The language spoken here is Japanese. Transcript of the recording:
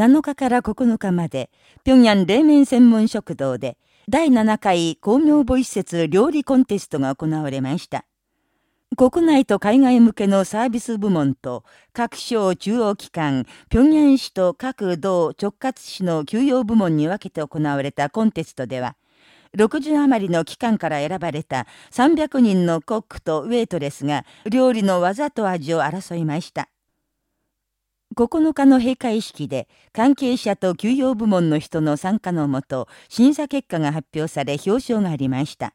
7日から9日まで、平壌冷麺専門食堂で、第7回工業母施設料理コンテストが行われました。国内と海外向けのサービス部門と各省中央機関、平壌市と各道直轄市の休養部門に分けて行われたコンテストでは、60余りの機関から選ばれた300人のコックとウェイトレスが料理の技と味を争いました。9日の閉会式で関係者と休養部門の人の参加のもと審査結果が発表され表彰がありました。